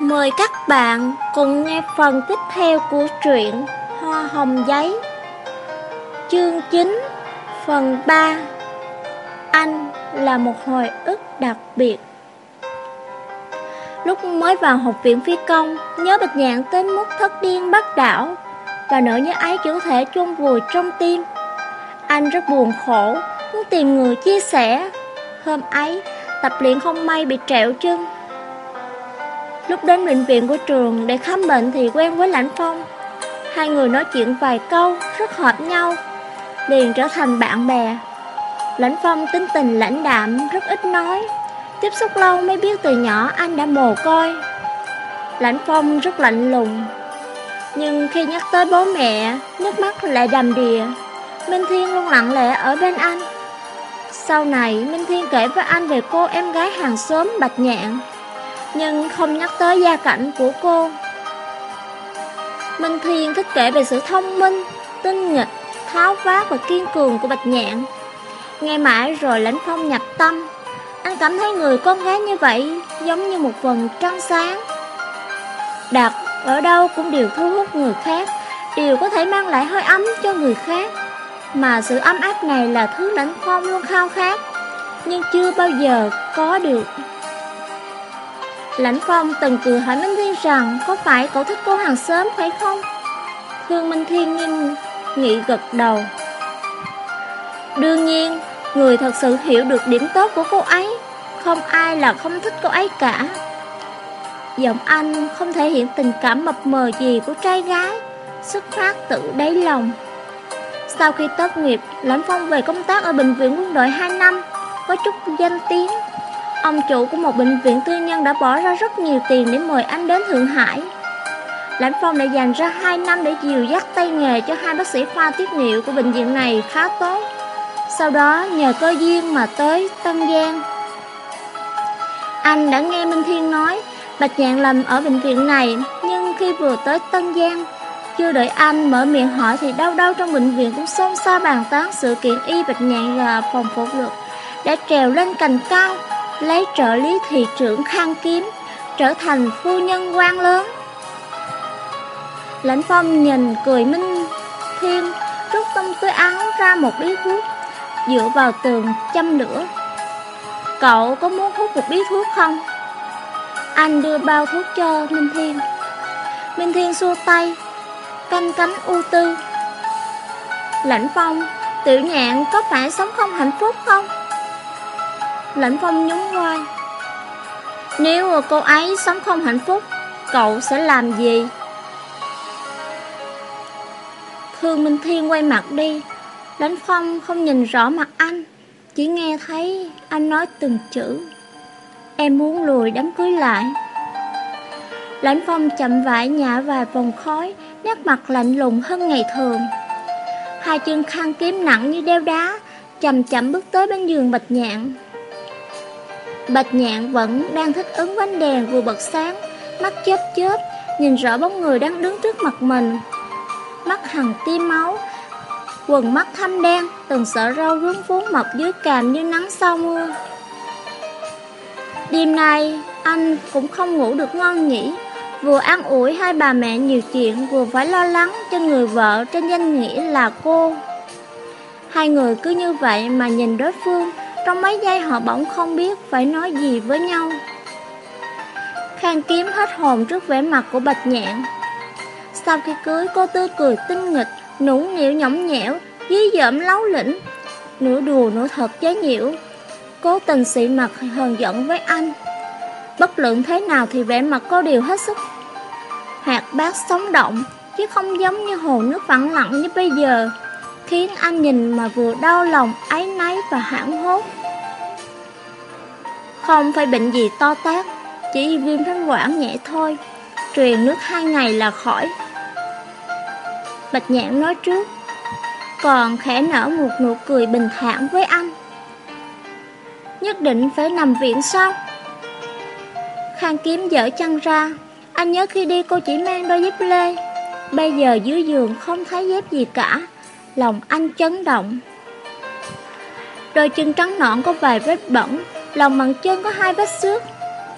Mời các bạn cùng nghe phần tiếp theo của truyện Hoa Hồng Giấy. Chương 9 Phần 3 Anh là một hồi ức đặc biệt. Lúc mới vào học viện phi công, Nhớ bịch nhạn tới mức thất điên bắt đảo Và nỗi nhớ ấy chủ thể chôn vùi trong tim. Anh rất buồn khổ, Muốn tìm người chia sẻ. Hôm ấy, Tập luyện không may bị trẹo chân. Lúc đến bệnh viện của trường để khám bệnh thì quen với Lãnh Phong. Hai người nói chuyện vài câu, rất hợp nhau Liền trở thành bạn bè. Lãnh Phong tính tình lãnh đạm, rất ít nói. Tiếp xúc lâu mới biết từ nhỏ anh đã mồ côi. Lãnh Phong rất lạnh lùng. Nhưng khi nhắc tới bố mẹ, nước mắt lại đầm đìa. Minh Thiên luôn lặng lẽ ở bên anh. Sau này Minh Thiên kể với anh về cô em gái hàng xóm Bạch Nhạn nhưng không nhắc tới gia cảnh của cô. Minh Thiên thích kể về sự thông minh, tinh nghịch, tháo vát và kiên cường của Bạch Nhạn. Nghe mãi rồi lãnh phong nhập tâm, anh cảm thấy người con gái như vậy giống như một phần trăng sáng. Đặt ở đâu cũng đều thu hút người khác, đều có thể mang lại hơi ấm cho người khác. Mà sự ấm áp này là thứ lãnh phong luôn khao khát, nhưng chưa bao giờ có được. Lãnh Phong từng cười hỏi Minh Thiên rằng có phải cậu thích cô hàng xóm phải không? Thương Minh Thiên nghiêm nghị gật đầu. Đương nhiên, người thật sự hiểu được điểm tốt của cô ấy, không ai là không thích cô ấy cả. Giọng anh không thể hiện tình cảm mập mờ gì của trai gái, xuất phát tự đáy lòng. Sau khi tốt nghiệp, Lãnh Phong về công tác ở Bệnh viện quân đội 2 năm, có chút danh tiếng Ông chủ của một bệnh viện tư nhân đã bỏ ra rất nhiều tiền để mời anh đến Thượng Hải. Lãnh Phong đã dành ra 2 năm để dìu dắt tay nghề cho hai bác sĩ khoa tiết niệu của bệnh viện này khá tốt. Sau đó nhờ cơ duyên mà tới Tân Giang. Anh đã nghe Minh Thiên nói Bạch Nhạn làm ở bệnh viện này, nhưng khi vừa tới Tân Giang, chưa đợi anh mở miệng hỏi thì đâu đâu trong bệnh viện cũng xôn xao bàn tán sự kiện y Bạch Nhạn là phòng phẫu thuật đã trèo lên cành cao lấy trợ lý thị trưởng khang kiếm, trở thành phu nhân quan lớn. Lãnh phong nhìn cười minh thiên, rút tâm túi áo ra một bí thuốc, dựa vào tường châm lửa. Cậu có muốn hút một bí thuốc không? Anh đưa bao thuốc cho Minh Thiên. Minh Thiên xua tay, canh cánh ưu tư. Lãnh phong, tiểu nhạn có phải sống không hạnh phúc không? Lãnh Phong nhún vai. Nếu cô ấy sống không hạnh phúc, Cậu sẽ làm gì? Thương Minh Thiên quay mặt đi. Lãnh Phong không nhìn rõ mặt anh, Chỉ nghe thấy anh nói từng chữ. Em muốn lùi đám cưới lại. Lãnh Phong chậm vải nhả vài vòng khói, Nét mặt lạnh lùng hơn ngày thường. Hai chân khăn kiếm nặng như đeo đá, Chậm chậm bước tới bên giường bạch nhạn. Bạch nhạn vẫn đang thích ứng với ánh đèn vừa bật sáng, Mắt chớp chớp, Nhìn rõ bóng người đang đứng trước mặt mình. Mắt hằng tim máu Quần mắt thâm đen, Từng sợi râu rướng vốn mọc dưới càm như nắng sau mưa. Đêm nay, Anh cũng không ngủ được ngon nhỉ. Vừa an ủi hai bà mẹ nhiều chuyện, Vừa phải lo lắng cho người vợ Trên danh nghĩa là cô. Hai người cứ như vậy mà nhìn đối phương trong mấy giây họ bỗng không biết phải nói gì với nhau. Khang kiếm hết hồn trước vẻ mặt của bạch nhạn. Sau khi cưới, cô tươi cười tinh nghịch Nũng nịu nhõng nhẽo, Dí dợm lấu lĩnh, Nửa đùa nửa thật chế nhiễu Cố tình xị mặt hờn giận với anh. Bất luận thế nào thì vẻ mặt cô đều hết sức Hạt bát sống động, Chứ không giống như hồ nước phẳng lặng như bây giờ. Khiến anh nhìn mà vừa đau lòng, áy náy và hãng hốt không phải bệnh gì to tát, chỉ viêm thanh quản nhẹ thôi, truyền nước hai ngày là khỏi. Bạch nhãn nói trước, còn khẽ nở một nụ cười bình thản với anh. Nhất định phải nằm viện sao? Khang kiếm dở chân ra, anh nhớ khi đi cô chỉ mang đôi dép lê. Bây giờ dưới giường không thấy dép gì cả, lòng anh chấn động. Đôi chân trắng nõn có vài vết bẩn, lòng bàn chân có hai vết xước,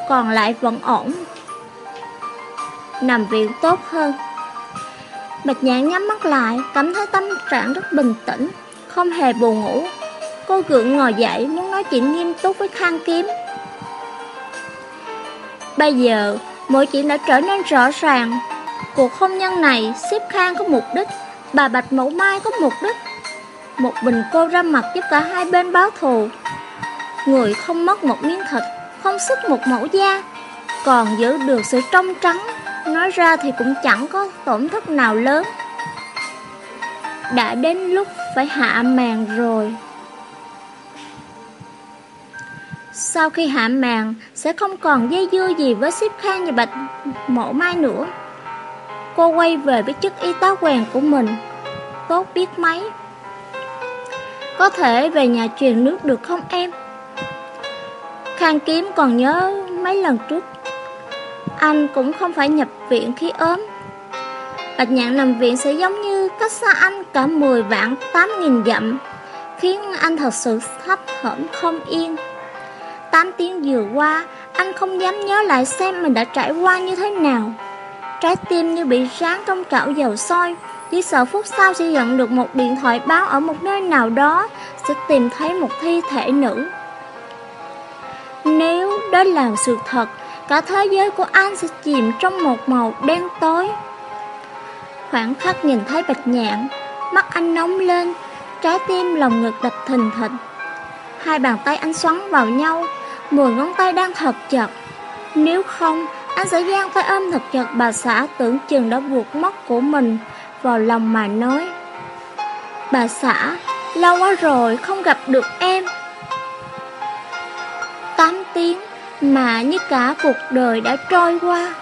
còn lại vẫn ổn. nằm viện tốt hơn. Bạch nhãn nhắm mắt lại, cảm thấy tâm trạng rất bình tĩnh, không hề buồn ngủ. Cô gượng ngồi dậy, muốn nói chuyện nghiêm túc với Khang Kiếm. Bây giờ, mọi chuyện đã trở nên rõ ràng. Cuộc hôn nhân này, xếp Khang có mục đích, bà Bạch Mẫu Mai có mục đích. Một mình cô ra mặt giúp cả hai bên báo thù. Người không mất một miếng thịt, không sức một mẫu da, còn giữ được sự trong trắng Nói ra thì cũng chẳng có tổn thất nào lớn Đã đến lúc phải hạ màn rồi Sau khi hạ màn Sẽ không còn dây dưa gì với ship khang và bạch mộ mai nữa Cô quay về với chức y tá quèn của mình. Tốt biết mấy? Có thể về nhà truyền nước được không em? Khang kiếm còn nhớ mấy lần trước. Anh cũng không phải nhập viện khi ốm. Bạch nhạn nằm viện sẽ giống như cách xa anh cả 10 vạn 8 nghìn dặm, Khiến anh thật sự thấp thỏm không yên. 8 tiếng vừa qua, Anh không dám nhớ lại xem mình đã trải qua như thế nào. Trái tim như bị rán trong chảo dầu sôi. Chỉ sợ phút sau sẽ nhận được một điện thoại báo ở một nơi nào đó, Sẽ tìm thấy một thi thể nữ. Nếu đó là sự thật, Cả thế giới của anh sẽ chìm trong một màu đen tối. Khoảng khắc nhìn thấy bạch nhạn Mắt anh nóng lên, Trái tim lòng ngực đập thình thịch. Hai bàn tay anh xoắn vào nhau, Mười ngón tay đang thật chặt. Nếu không anh sẽ giang tay ôm thật chặt bà xã Tưởng chừng đã buộc mắt của mình Vào lòng mà nói Bà xã Lâu quá rồi không gặp được em Tám tiếng mà như cả cuộc đời đã trôi qua.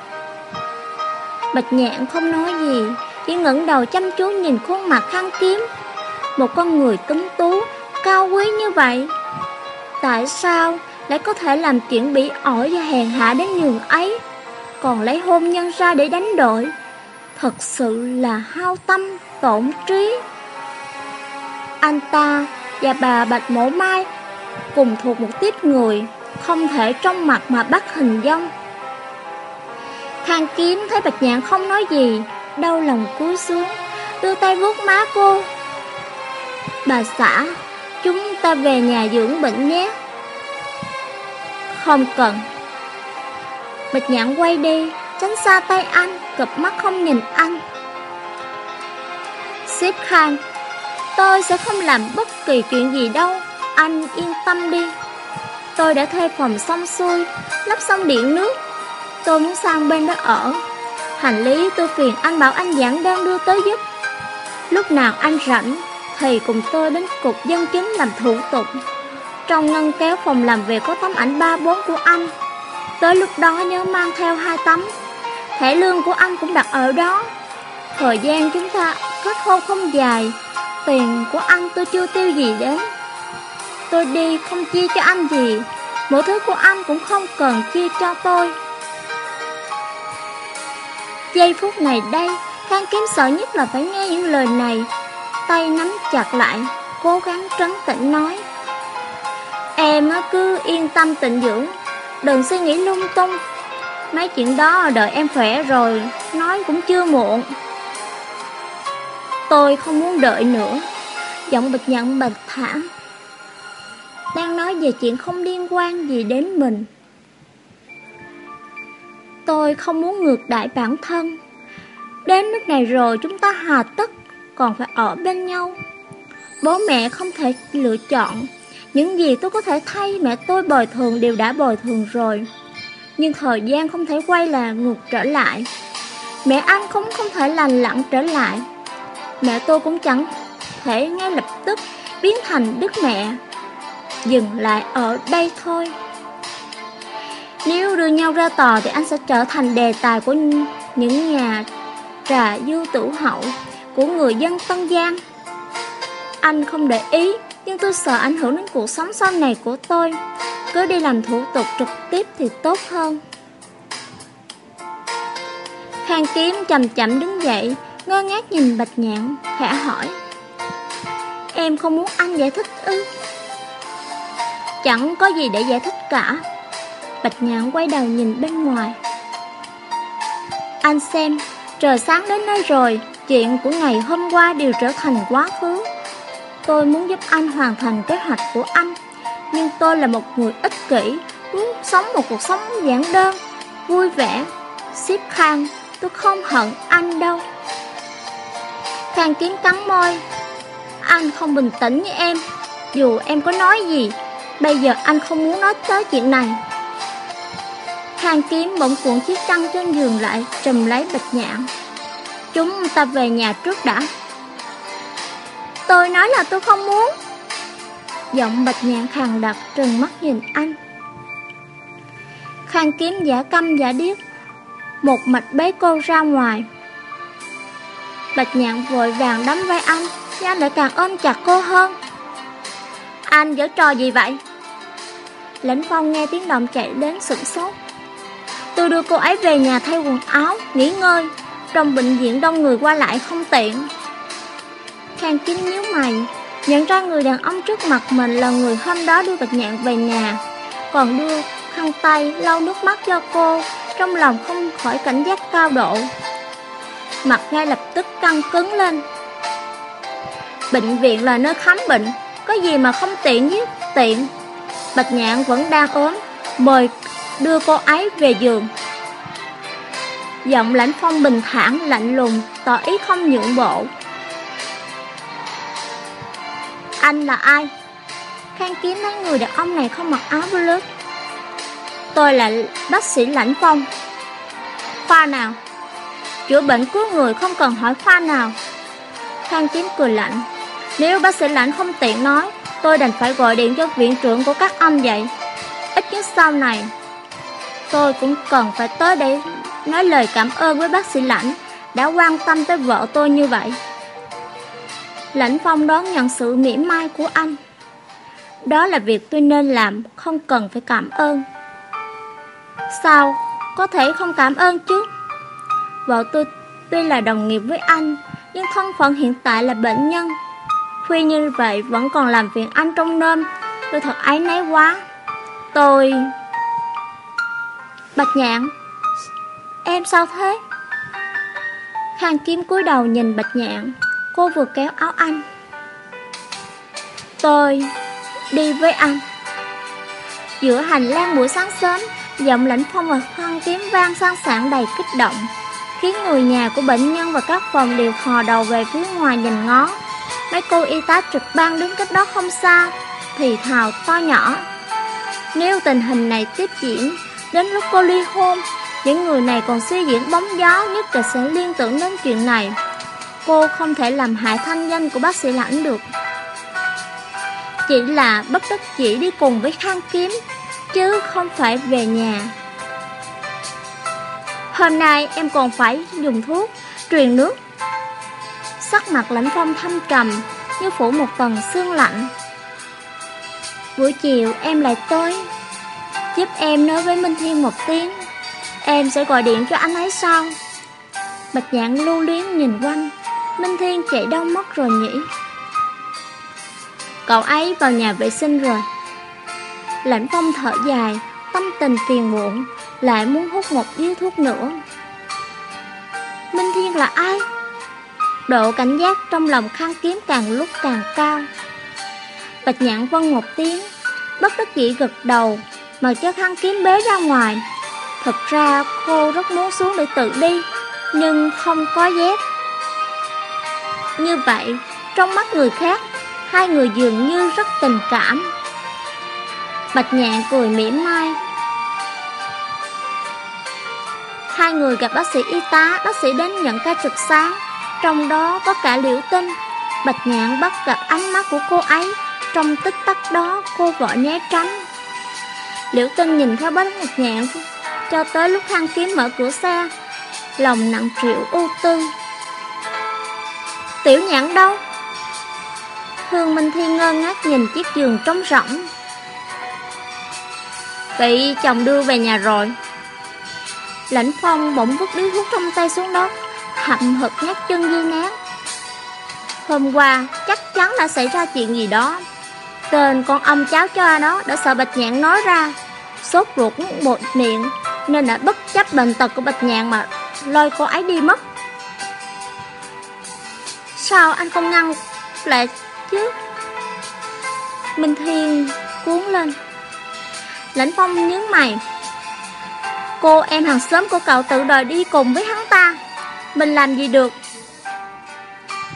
Bạch nhạn không nói gì, chỉ ngẩng đầu chăm chú nhìn khuôn mặt khăn kiếm. Một con người tuấn tú, cao quý như vậy. Tại sao lại có thể làm chuyện bị ổi và hèn hạ đến nhường ấy, còn lấy hôn nhân ra để đánh đổi? Thật sự là hao tâm, tổn trí. Anh ta và bà Bạch Mổ Mai cùng thuộc một tiếp người không thể trong mặt mà bắt hình dung Khang kiếm thấy bạch nhạn không nói gì, đau lòng cúi xuống, đưa tay vuốt má cô. Bà xã, chúng ta về nhà dưỡng bệnh nhé. Không cần. Bạch nhạn quay đi, tránh xa tay anh, cập mắt không nhìn anh. Xếp Khan tôi sẽ không làm bất kỳ chuyện gì đâu, anh yên tâm đi. Tôi đã thuê phòng xong xuôi, lắp xong điện nước. Tôi muốn sang bên đó ở. Hành lý tôi phiền anh bảo anh giảng đơn đưa tới giúp. Lúc nào anh rảnh, thì cùng tôi đến cục dân chính làm thủ tục. Trong ngăn kéo phòng làm việc có tấm ảnh ba bốn của anh. Tới lúc đó nhớ mang theo hai tấm. Thẻ lương của anh cũng đặt ở đó. Thời gian chúng ta kết hôn không dài, tiền của anh tôi chưa tiêu gì đến. Tôi đi không chia cho anh gì Mỗi thứ của anh cũng không cần chia cho tôi Giây phút này đây Khang kiếm sợ nhất là phải nghe những lời này Tay nắm chặt lại Cố gắng trấn tĩnh nói Em cứ yên tâm tịnh dưỡng Đừng suy nghĩ lung tung Mấy chuyện đó đợi em khỏe rồi, Nói cũng chưa muộn Tôi không muốn đợi nữa, Giọng bịch nhận bạch thả. đang nói về chuyện không liên quan gì đến mình. Tôi không muốn ngược đại bản thân. Đến nước này rồi chúng ta hà tất, còn phải ở bên nhau. Bố mẹ không thể lựa chọn. Những gì tôi có thể thay mẹ tôi bồi thường đều đã bồi thường rồi. Nhưng thời gian không thể quay là ngược trở lại. Mẹ anh cũng không thể lành lặng trở lại. Mẹ tôi cũng chẳng thể ngay lập tức biến thành đức mẹ dừng lại ở đây thôi. Nếu đưa nhau ra tòa thì anh sẽ trở thành đề tài của những nhà trà dư tử hậu của người dân Tân Giang. Anh không để ý, nhưng tôi sợ ảnh hưởng đến cuộc sống sau này của tôi. Cứ đi làm thủ tục trực tiếp thì tốt hơn. Khang Kiếm chậm chậm đứng dậy, ngơ ngác nhìn Bạch Nhạn, khẽ hỏi. Em không muốn anh giải thích ư? Chẳng có gì để giải thích cả Bạch nhạn quay đầu nhìn bên ngoài anh xem, trời sáng đến nơi rồi, chuyện của ngày hôm qua đều trở thành quá khứ. Tôi muốn giúp anh hoàn thành kế hoạch của anh, nhưng tôi là một người ích kỷ, muốn sống một cuộc sống giản đơn, vui vẻ. Xếp khang, tôi không hận anh đâu. Khang kiếm cắn môi, anh không bình tĩnh như em, dù em có nói gì, bây giờ anh không muốn nói tới chuyện này. Khang kiếm bỗng cuộn chiếc chăn trên giường lại, trùm lấy bạch nhạn. Chúng ta về nhà trước đã. Tôi nói là tôi không muốn. Giọng bạch nhạn khàn đặc trừng mắt nhìn anh. Khang kiếm giả câm giả điếc, một mạch bế cô ra ngoài. Bạch nhạn vội vàng đắm vai anh, nhưng anh lại càng ôm chặt cô hơn. Anh giở trò gì vậy? Lãnh phong nghe tiếng động chạy đến sửng sốt. Tôi đưa cô ấy về nhà thay quần áo, nghỉ ngơi. Trong bệnh viện đông người qua lại không tiện. Khang kín nhíu mày, nhận ra người đàn ông trước mặt mình là người hôm đó đưa Bạch Nhạn về nhà, còn đưa khăn tay lau nước mắt cho cô, trong lòng không khỏi cảnh giác cao độ. Mặt ngay lập tức căng cứng lên. Bệnh viện là nơi khám bệnh, có gì mà không tiện chứ, tiện. Bạch Nhạn vẫn đang ốm, mời đưa cô ấy về giường. Giọng lãnh phong bình thản, lạnh lùng, tỏ ý không nhượng bộ. Anh là ai? Khang kiếm thấy người đàn ông này không mặc áo blue. Tôi là bác sĩ lãnh phong. Khoa nào? Chữa bệnh cứu người không cần hỏi khoa nào. Khang kiếm cười lạnh. Nếu bác sĩ lãnh không tiện nói, tôi đành phải gọi điện cho viện trưởng của các ông vậy. Ít nhất sau này, tôi cũng cần phải tới đây nói lời cảm ơn với bác sĩ lãnh đã quan tâm tới vợ tôi như vậy. Lãnh phong đón nhận sự mỉa mai của anh. Đó là việc tôi nên làm, không cần phải cảm ơn. Sao, có thể không cảm ơn chứ? Vợ tôi tuy là đồng nghiệp với anh, nhưng thân phận hiện tại là bệnh nhân. Khuya như vậy vẫn còn làm việc anh trong nôm, tôi thật áy náy quá. Tôi... Bạch nhạn Em sao thế? Khang kiếm cúi đầu nhìn bạch nhạn Cô vừa kéo áo anh. Tôi đi với anh. Giữa hành lang buổi sáng sớm, Giọng lãnh phong và khoan kiếm vang sang sảng đầy kích động, Khiến người nhà của bệnh nhân và các phòng đều hò đầu về phía ngoài nhìn ngó. Mấy cô y tá trực ban đứng cách đó không xa, Thì thào to nhỏ. Nếu tình hình này tiếp diễn, Đến lúc cô ly hôn, Những người này còn suy diễn bóng gió, Nhất là sẽ liên tưởng đến chuyện này. Cô không thể làm hại thanh danh của bác sĩ lãnh được. Chỉ là bất đắc chỉ đi cùng với khang kiếm, Chứ không phải về nhà. Hôm nay em còn phải dùng thuốc, Truyền nước. Sắc mặt lãnh phong thâm trầm Như phủ một tầng xương lạnh. Buổi chiều em lại tới, Giúp em nói với Minh Thiên một tiếng. Em sẽ gọi điện cho anh ấy sau. Bạch nhạn lưu luyến nhìn quanh. Minh Thiên chạy đông mất rồi nhỉ? Cậu ấy vào nhà vệ sinh rồi. Lãnh phong thở dài, Tâm tình phiền muộn, Lại muốn hút một điếu thuốc nữa. Minh Thiên là ai? Độ cảnh giác trong lòng khăn kiếm càng lúc càng cao. Bạch nhạn vân một tiếng, Bất đắc dĩ gật đầu, Mà cho khăn kiếm bế ra ngoài. Thật ra cô rất muốn xuống để tự đi, Nhưng không có dép. Như vậy, Trong mắt người khác, Hai người dường như rất tình cảm. Bạch nhạn cười mỉm mai. Hai người gặp bác sĩ y tá, Bác sĩ đến nhận ca trực sáng. Trong đó có cả liễu tinh. Bạch nhạn bắt gặp ánh mắt của cô ấy. Trong tích tắc đó, cô vội né tránh. Liễu tinh nhìn theo bác bạch nhạn Cho tới lúc hang kiếm mở cửa xe, Lòng nặng triệu ưu tư. Tiểu nhãn đâu? Hương Minh Thiên ngơ ngác nhìn chiếc giường trống rỗng. Bị chồng đưa về nhà rồi. Lãnh phong bỗng vứt điếu thuốc trong tay xuống đất Hậm hực nhát chân dây nát Hôm qua chắc chắn đã xảy ra chuyện gì đó. Tên con ông cháu cho đó đã sợ Bạch Nhạn nói ra. Sốt ruột bột miệng, Nên đã bất chấp bệnh tật của Bạch Nhạn mà lôi cô ấy đi mất. Sao anh không ngăn lại chứ? Minh Thiên cuốn lên. Lãnh Phong nhớ mày. Cô em hàng xóm của cậu tự đòi đi cùng với hắn ta. Mình làm gì được?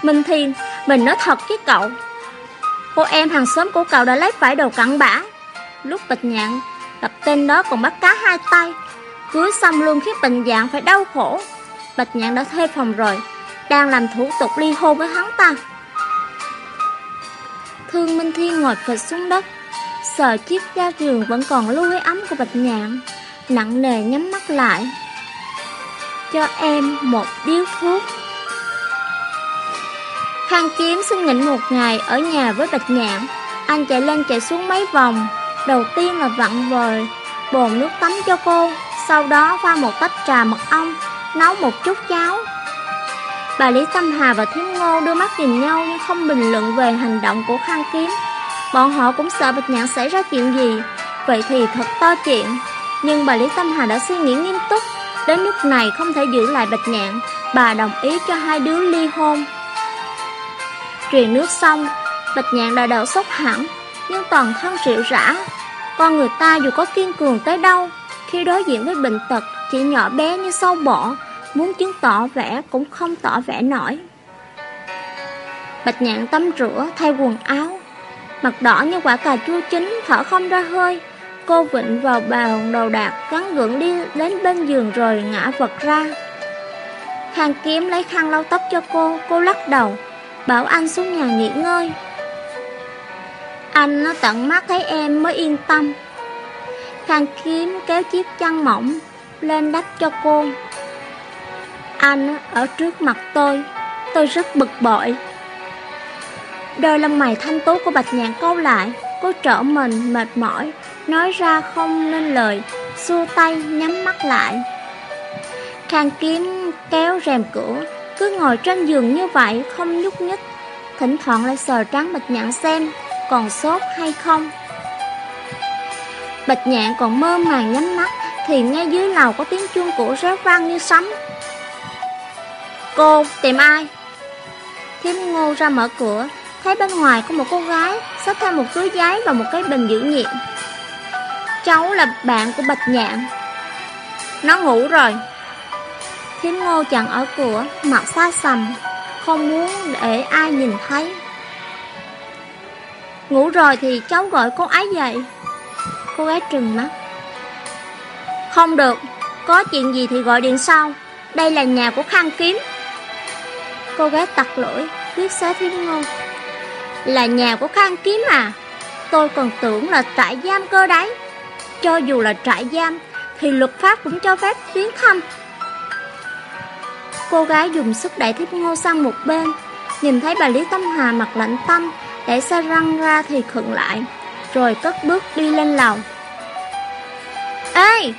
Minh Thiên, mình nói thật với cậu. Cô em hàng xóm của cậu đã lấy phải đồ cặn bã. Lúc Bạch Nhạn tập tên đó còn bắt cá hai tay. Cưới xong luôn khiến bệnh dạng phải đau khổ. Bạch Nhạn đã thuê phòng rồi, đang làm thủ tục ly hôn với hắn ta. Thương Minh Thiên ngồi phịch xuống đất, sờ chiếc ga giường vẫn còn lưu hơi ấm của Bạch Nhạn, nặng nề nhắm mắt lại. Cho em một điếu thuốc. Khang Kiếm xin nghỉ một ngày ở nhà với Bạch Nhạn. Anh chạy lên chạy xuống mấy vòng. Đầu tiên là vặn vời, bồn nước tắm cho cô. Sau đó pha một tách trà mật ong, nấu một chút cháo. Bà Lý Tâm Hà và Thiếm Ngô đưa mắt nhìn nhau nhưng không bình luận về hành động của Khang Kiếm. Bọn họ cũng sợ Bạch Nhạn xảy ra chuyện gì. Vậy thì thật to chuyện. Nhưng bà Lý Tâm Hà đã suy nghĩ nghiêm túc. Đến lúc này không thể giữ lại Bạch Nhạn. Bà đồng ý cho hai đứa ly hôn. Truyền nước xong, Bạch Nhạn đã đầu sốc hẳn, nhưng toàn thân rượu rã. Con người ta dù có kiên cường tới đâu, khi đối diện với bệnh tật chỉ nhỏ bé như sâu bọ, muốn chứng tỏ vẻ cũng không tỏ vẻ nổi. Bạch Nhạn tắm rửa, thay quần áo, mặt đỏ như quả cà chua chín, thở không ra hơi. Cô vịnh vào bàn đầu đạc, gắn gượng đi đến bên giường rồi ngã vật ra. Khang kiếm lấy khăn lau tóc cho cô, cô lắc đầu, bảo anh xuống nhà nghỉ ngơi. Anh nó tận mắt thấy em mới yên tâm. Khang kiếm kéo chiếc chăn mỏng lên đắp cho cô. Anh ở trước mặt tôi, tôi rất bực bội. Đôi lông mày thanh tú của Bạch Nhạn câu lại, cô trở mình mệt mỏi, nói ra không nên lời, xua tay nhắm mắt lại. Khang kiếm kéo rèm cửa, cứ ngồi trên giường như vậy không nhúc nhích, thỉnh thoảng lại sờ trắng Bạch Nhạn xem còn sốt hay không. Bạch Nhạn còn mơ màng nhắm mắt thì ngay dưới lầu có tiếng chuông cổ réo vang như sấm. Cô tìm ai? Thiếm ngô ra mở cửa, thấy bên ngoài có một cô gái xách theo một túi giấy và một cái bình giữ nhiệt. Cháu là bạn của Bạch Nhạn. Nó ngủ rồi. Thiếm ngô chặn ở cửa, mặt xa sầm, không muốn để ai nhìn thấy. Ngủ rồi thì cháu gọi cô ấy dậy. Cô gái trừng mắt. Không được, có chuyện gì thì gọi điện sau. Đây là nhà của Khang Kiếm. Cô gái tặc lưỡi, viết xá thiên ngô. Là nhà của Khang Kiếm à? Tôi còn tưởng là trại giam cơ đấy. Cho dù là trại giam, thì luật pháp cũng cho phép viếng thăm. Cô gái dùng sức đẩy thiếp ngô sang một bên, nhìn thấy bà Lý Tâm Hà mặt lạnh tâm, để xe răng ra thì khựng lại, rồi cất bước đi lên lầu. Ê,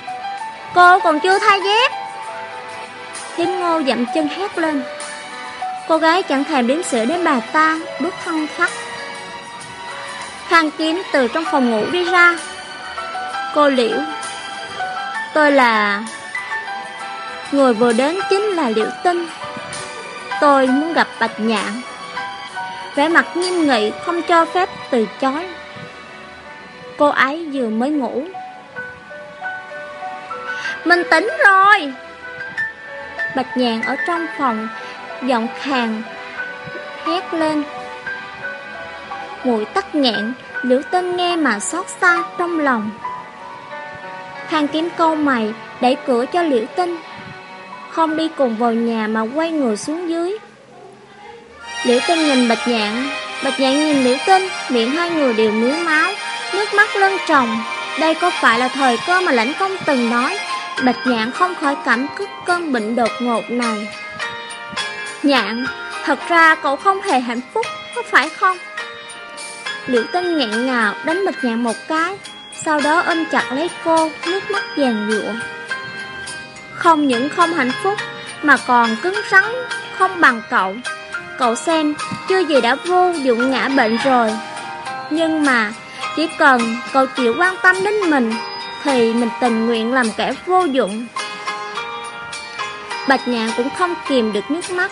cô còn chưa thay dép. Thiếm ngô dậm chân hét lên. Cô gái chẳng thèm đếm sửa đến bà ta, bước thân thắt. Khang kiếm từ trong phòng ngủ đi ra. Cô liễu. Tôi là... Người vừa đến chính là Liễu Tinh. Tôi muốn gặp Bạch Nhạn. Vẻ mặt nghiêm nghị không cho phép từ chối. Cô ấy vừa mới ngủ. Mình tỉnh rồi. Bạch Nhạn ở trong phòng giọng khàn hét lên. Mùi tắt nghẹn, liễu tinh nghe mà xót xa trong lòng. Khang kiếm câu mày đẩy cửa cho liễu tinh không đi cùng vào nhà mà quay người xuống dưới. Liễu tinh nhìn bạch nhạn bạch nhạn nhìn liễu tinh miệng hai người đều miếu máu, nước mắt lưng tròng. Đây có phải là thời cơ mà lãnh công từng nói? Bạch nhạn không khỏi cảm kích cơn bệnh đột ngột này. Nhạn, thật ra cậu không hề hạnh phúc, có phải không? Liễu tinh nghẹn ngào đánh bịch nhạn một cái, sau đó ôm chặt lấy cô, nước mắt giàn dụa. Không những không hạnh phúc, mà còn cứng rắn, không bằng cậu. Cậu xem, chưa gì đã vô dụng ngã bệnh rồi. Nhưng mà, chỉ cần cậu chịu quan tâm đến mình, thì mình tình nguyện làm kẻ vô dụng. Bạch nhạn cũng không kìm được nước mắt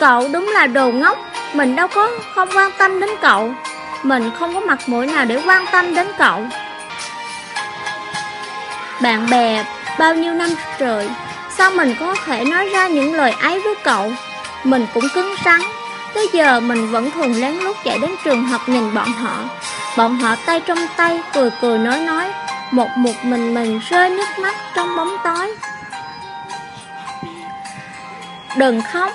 Cậu đúng là đồ ngốc. Mình đâu có, không quan tâm đến cậu. Mình không có mặt mũi nào để quan tâm đến cậu. Bạn bè, bao nhiêu năm trời, Sao mình có thể nói ra những lời ấy với cậu? Mình cũng cứng rắn. Tới giờ mình vẫn thường lén lút chạy đến trường học nhìn bọn họ. Bọn họ tay trong tay, cười cười nói nói. Một một mình mình rơi nước mắt trong bóng tối. Đừng khóc.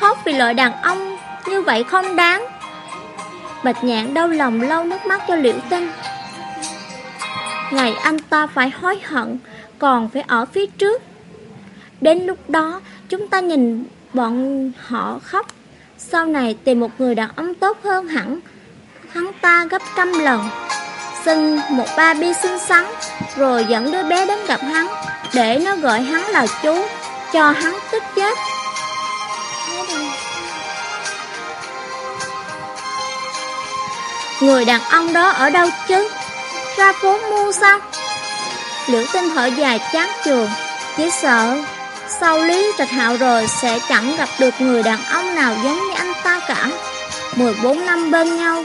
Khóc vì loại đàn ông như vậy không đáng. Bạch nhạn đau lòng lau nước mắt cho liễu tinh. Ngày anh ta phải hối hận, Còn phải ở phía trước. Đến lúc đó, chúng ta nhìn bọn họ khóc. Sau này tìm một người đàn ông tốt hơn hẳn. Hắn ta gấp trăm lần Xin một ba bi xinh xắn, Rồi dẫn đứa bé đến gặp hắn, Để nó gọi hắn là chú, Cho hắn tức chết. Người đàn ông đó ở đâu chứ? Ra phố mua sao? Liễu tinh thở dài chán trường Chỉ sợ Sau Lý Trạch Hạo rồi Sẽ chẳng gặp được người đàn ông nào giống như anh ta cả. 14 năm bên nhau.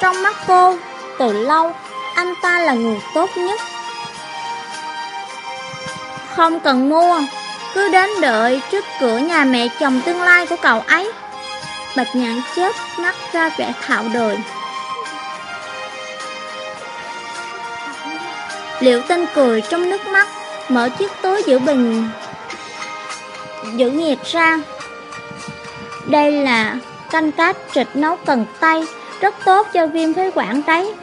Trong mắt cô, Từ lâu, Anh ta là người tốt nhất. Không cần mua. Cứ đến đợi trước cửa nhà mẹ chồng tương lai của cậu ấy. Bạch nhạn chết mắt ra vẻ thạo đời. Liệu tinh cười trong nước mắt Mở chiếc túi giữ bình Giữ nhiệt ra? Đây là canh cá trịch nấu cần tay Rất tốt cho viêm phế quản đấy.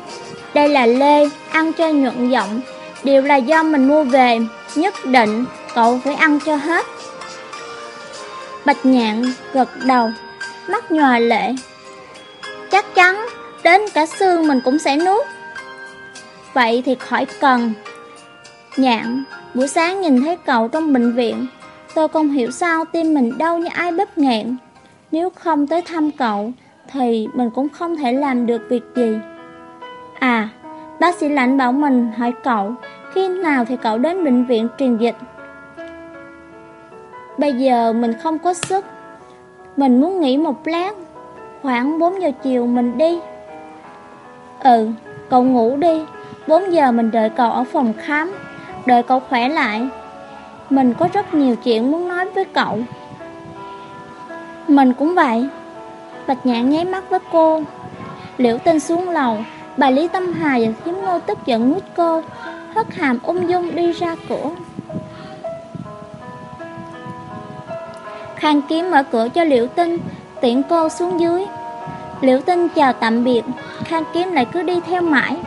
Đây là lê, Ăn cho nhuận giọng. Đều là do mình mua về, Nhất định cậu phải ăn cho hết. Bạch nhạn gật đầu, Mắt nhòa lệ. Chắc chắn, Đến cả xương mình cũng sẽ nuốt. Vậy thì khỏi cần. Nhạn, buổi sáng nhìn thấy cậu trong bệnh viện Tôi không hiểu sao tim mình đau như ai bếp nghẹn. Nếu không tới thăm cậu Thì mình cũng không thể làm được việc gì. À, bác sĩ lãnh bảo mình hỏi cậu Khi nào thì cậu đến bệnh viện truyền dịch? Bây giờ mình không có sức. Mình muốn nghỉ một lát Khoảng 4 giờ chiều mình đi. Ừ, cậu ngủ đi. 4 giờ mình đợi cậu ở phòng khám. Đợi cậu khỏe lại. Mình có rất nhiều chuyện muốn nói với cậu. Mình cũng vậy. Bạch nhạn nháy mắt với cô. Liễu tinh xuống lầu. Bà Lý Tâm Hà và Thiếm Ngô tức giận nguyết cô, Hất hàm ung dung đi ra cửa. Khang kiếm mở cửa cho Liễu Tinh Tiện cô xuống dưới. Liễu Tinh chào tạm biệt. Khang kiếm lại cứ đi theo mãi.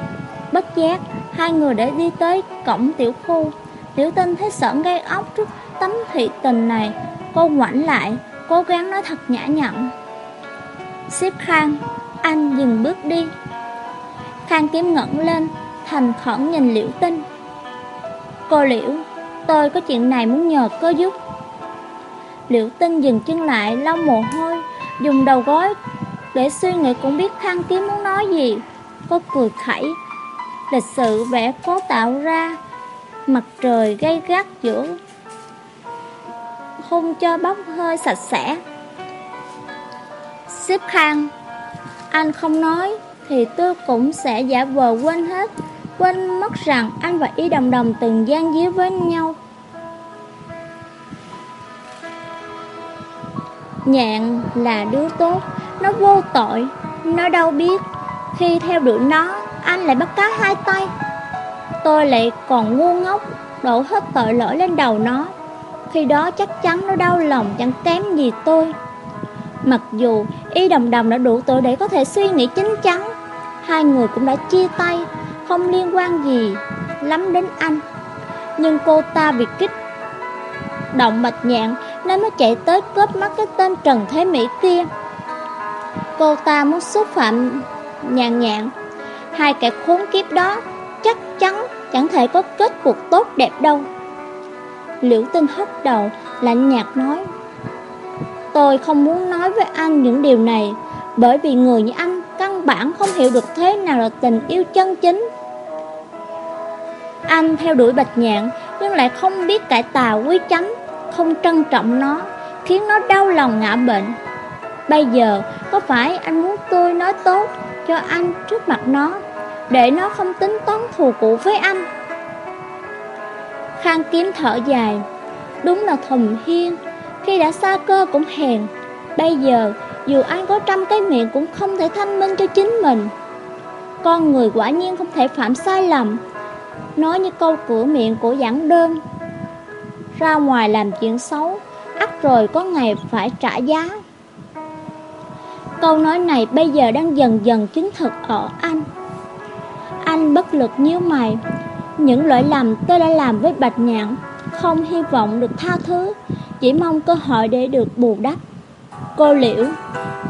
Bất giác, Hai người đã đi tới cổng tiểu khu. Tiểu tinh thấy sởn gây ốc trước tấm thị tình này, Cô ngoảnh lại, Cố gắng nói thật nhã nhặn. Xếp Khang, Anh dừng bước đi. Khang kiếm ngẩng lên, Thành khẩn nhìn Liễu Tinh. Cô Liễu, Tôi có chuyện này muốn nhờ cô giúp. Liễu Tinh dừng chân lại, lau mồ hôi, Dùng đầu gối Để suy nghĩ, cũng biết Khang kiếm muốn nói gì. Cô cười khẩy lịch sự vẽ cố tạo ra mặt trời gay gắt giữa không cho bốc hơi sạch sẽ. Xếp khăn anh không nói thì tôi cũng sẽ giả vờ quên hết, quên mất rằng anh và Y Đồng Đồng từng gian díu với nhau. Nhạn là đứa tốt, nó vô tội, nó đâu biết khi theo đuổi nó anh lại bắt cá hai tay. Tôi lại còn ngu ngốc, Đổ hết tội lỗi lên đầu nó. Khi đó chắc chắn nó đau lòng chẳng kém gì tôi. Mặc dù y đồng đồng đã đủ tuổi để có thể suy nghĩ chính chắn, Hai người cũng đã chia tay, Không liên quan gì lắm đến anh. Nhưng cô ta bị kích động mạch nhạn Nên mới chạy tới cướp mắt cái tên Trần Thế Mỹ kia. Cô ta muốn xúc phạm nhàn nhạn Hai kẻ khốn kiếp đó chắc chắn chẳng thể có kết cuộc tốt đẹp đâu. Liễu tinh hất đầu, lạnh nhạt nói Tôi không muốn nói với anh những điều này Bởi vì người như anh căn bản không hiểu được thế nào là tình yêu chân chính Anh theo đuổi bạch nhạn Nhưng lại không biết cải tà quý chấm Không trân trọng nó Khiến nó đau lòng ngã bệnh Bây giờ có phải anh muốn tôi nói tốt cho anh trước mặt nó, Để nó không tính toán thù cũ với anh. Khang kiếm thở dài, Đúng là thầm hiên, Khi đã xa cơ cũng hèn. Bây giờ, dù anh có trăm cái miệng cũng không thể thanh minh cho chính mình. Con người quả nhiên không thể phạm sai lầm. Nói như câu cửa miệng của giảng đơn. Ra ngoài làm chuyện xấu, ắt rồi có ngày phải trả giá. Câu nói này bây giờ đang dần dần chứng thực ở anh. Anh bất lực như mày. Những lỗi lầm tôi đã làm với Bạch Nhạn Không hy vọng được tha thứ, Chỉ mong cơ hội để được bù đắp. Cô Liễu,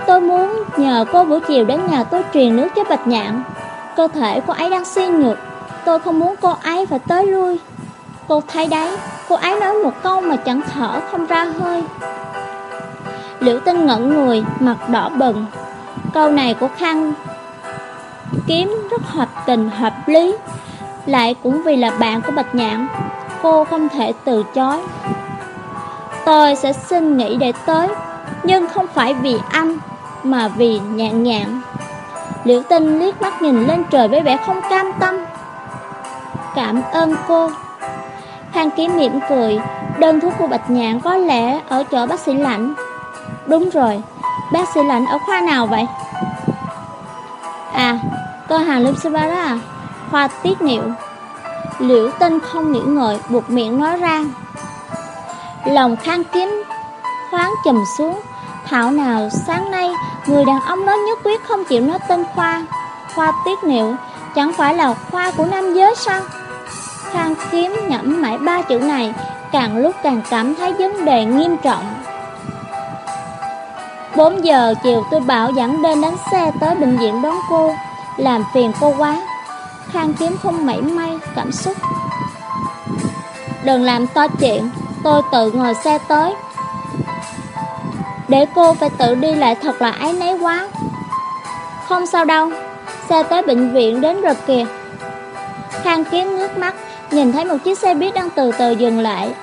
Tôi muốn nhờ cô buổi chiều đến nhà tôi truyền nước cho Bạch Nhạn Cơ thể cô ấy đang suy nhược, Tôi không muốn cô ấy phải tới lui. Cô thấy đấy, Cô ấy nói một câu mà chẳng thở không ra hơi. Liễu tinh ngẩn người, Mặt đỏ bừng. Câu này của Khang Kiếm rất hợp tình, hợp lý. Lại cũng vì là bạn của Bạch Nhạn Cô không thể từ chối. Tôi sẽ xin nghỉ để tới, Nhưng không phải vì anh, Mà vì nhạn nhạn. Liễu tinh liếc mắt nhìn lên trời với vẻ không cam tâm. Cảm ơn cô. Khang kiếm mỉm cười. Đơn thuốc của Bạch Nhạn có lẽ ở chỗ bác sĩ lạnh Đúng rồi. Bác sĩ lạnh ở khoa nào vậy? À Cơ hàng Lumsibara à? Khoa tiết niệu. Liễu tinh không nghĩ ngợi, buộc miệng nói ra. Lòng khang kiếm Khoáng trầm xuống. Thảo nào, sáng nay, Người đàn ông đó nhất quyết không chịu nói tên khoa. Khoa tiết niệu, Chẳng phải là khoa của nam giới sao? Khang kiếm nhẩm mãi ba chữ này, Càng lúc càng cảm thấy vấn đề nghiêm trọng. 4 giờ chiều tôi bảo dẫn đến đánh xe tới bệnh viện đón cô. Làm phiền cô quá. Khang kiếm không mảy may, cảm xúc. Đừng làm to chuyện, Tôi tự ngồi xe tới. Để cô phải tự đi lại thật là ái nấy quá. Không sao đâu, Xe tới bệnh viện đến rồi kìa. Khang kiếm ngước mắt, Nhìn thấy một chiếc xe buýt đang từ từ dừng lại.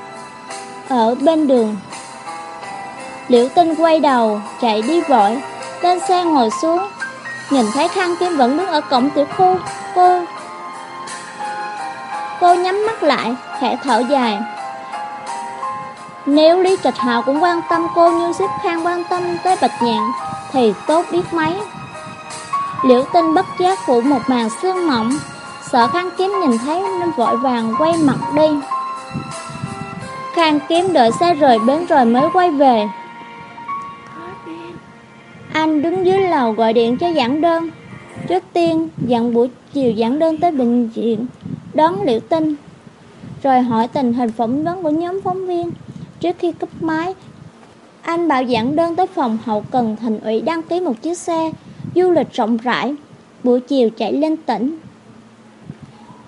Ở bên đường Liễu tinh quay đầu, Chạy đi vội. Lên xe ngồi xuống. Nhìn thấy Khang Kim vẫn đứng ở cổng tiểu khu, Cô Cô nhắm mắt lại, Khẽ thở dài. Nếu Lý Trạch Hào cũng quan tâm cô như xếp Khang quan tâm tới Bạch Nhạn, Thì tốt biết mấy. Liễu tinh bất giác phủ một màn sương mỏng. Sợ Khang Kiếm nhìn thấy nên vội vàng quay mặt đi. Khang Kiếm đợi xe rời bến rồi mới quay về. Anh đứng dưới lầu gọi điện cho giảng đơn. Trước tiên dặn buổi chiều giảng đơn tới bệnh viện, Đón liệu tinh, Rồi hỏi tình hình phỏng vấn của nhóm phóng viên. Trước khi cúp máy, Anh bảo giảng đơn tới phòng hậu cần thành ủy đăng ký một chiếc xe Du lịch rộng rãi, Buổi chiều chạy lên tỉnh.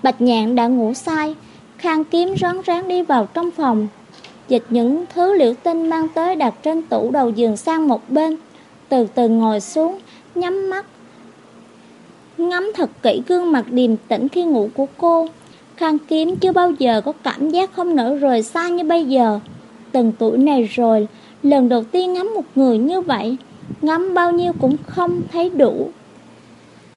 Bạch nhạn đã ngủ say, Khang kiếm rón rén đi vào trong phòng. Dịch những thứ liệu tinh mang tới đặt trên tủ đầu giường sang một bên. Từ từ ngồi xuống, Nhắm mắt, Ngắm thật kỹ gương mặt điềm tĩnh khi ngủ của cô. Khang kiếm chưa bao giờ có cảm giác không nở rời xa như bây giờ. Từng tuổi này rồi, Lần đầu tiên ngắm một người như vậy, Ngắm bao nhiêu cũng không thấy đủ.